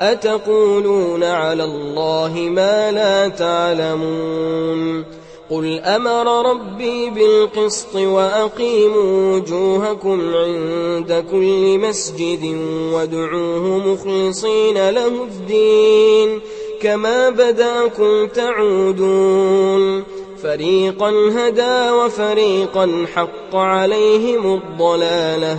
أتقولون على الله ما لا تعلمون قل أمر ربي بالقسط وأقيموا وجوهكم عند كل مسجد وادعوه مخلصين له الدين كما بدأكم تعودون فريقا هدى وفريقا حق عليهم الضلالة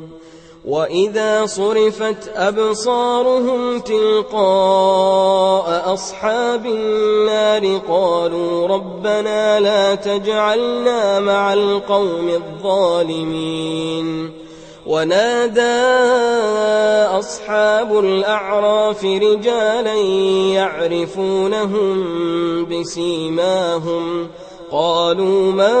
وإذا صرفت أبصارهم تلقاء أصحاب النار قالوا ربنا لا تجعلنا مع القوم الظالمين ونادى أصحاب الأعراف رجالا يعرفونهم بسيماهم قالوا ما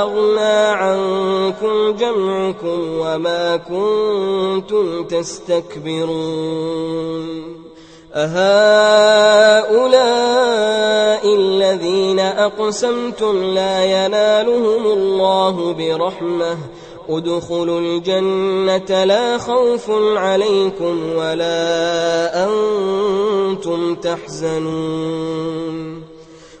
أغنى عنكم جمعكم وما كنتم تستكبرون أهؤلاء الذين أقسمتم لا ينالهم الله برحمة أدخلوا الجنة لا خوف عليكم ولا أنتم تحزنون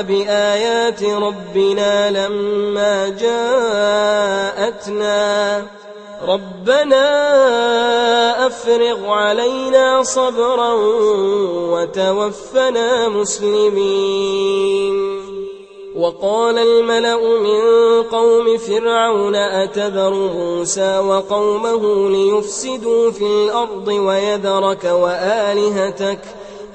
بآيات ربنا لما جاءتنا ربنا أفرغ علينا صبرا وتوفنا مسلمين وقال الملأ من قوم فرعون أتذر موسى وقومه ليفسدوا في الأرض ويذرك وآلهتك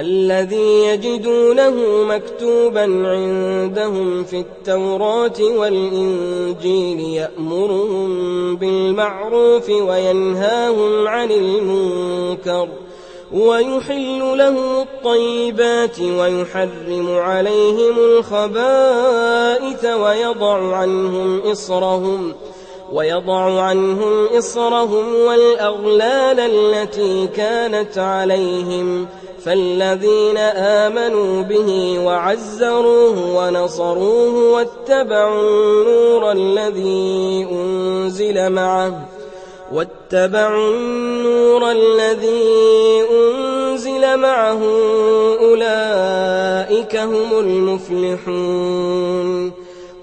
الذي يجدونه مكتوبا عندهم في التوراة والإنجيل يأمرهم بالمعروف وينهاهم عن المنكر ويحل لهم الطيبات ويحرم عليهم الخبائث ويضع عنهم إصرهم ويضع عنهم إصرهم والأغلال التي كانت عليهم فالذين آمنوا به وعزروه ونصروه واتبعوا النور الذي أنزل معه واتبعوا النور الذي أنزل معه أولئك هم المفلحون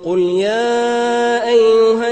قل يا أيها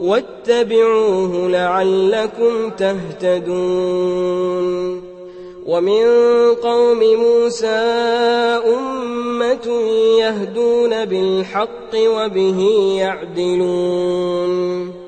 واتبعوه لعلكم تهتدون. ومن قوم موسى أمة يهدون بالحق وبه يعدلون.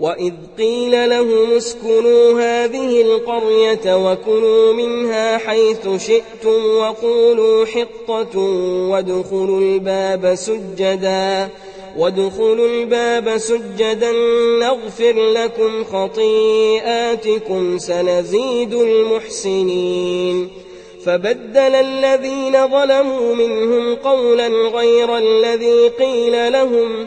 وإذ قيل لهم اسكنوا هذه القرية وكلوا منها حيث شئتم وقولوا حطة وادخلوا الباب سجدا وادخلوا الباب سجدا نغفر لكم خطيئاتكم سنزيد المحسنين فبدل الذين ظلموا منهم قولا غير الذي قيل لهم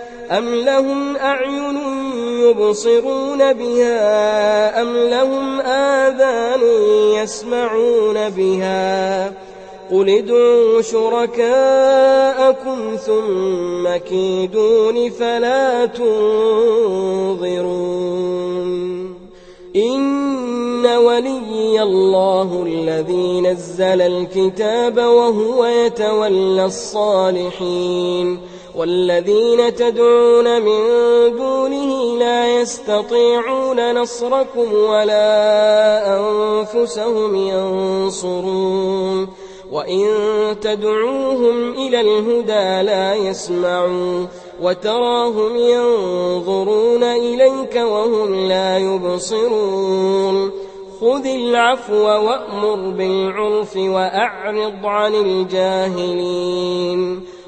أم لهم أعين يبصرون بها أم لهم آذان يسمعون بها قل ادعوا شركاءكم ثم كيدون فلا تنظرون إن ولي الله الذي نزل الكتاب وهو يتولى الصالحين والذين تدعون من دونه لا يستطيعون نصركم ولا أنفسهم ينصرون وإن تدعوهم إلى الهدى لا يسمعون وتراهم ينظرون إليك وهم لا يبصرون خذ العفو وأمر بالعرف وأعرض عن الجاهلين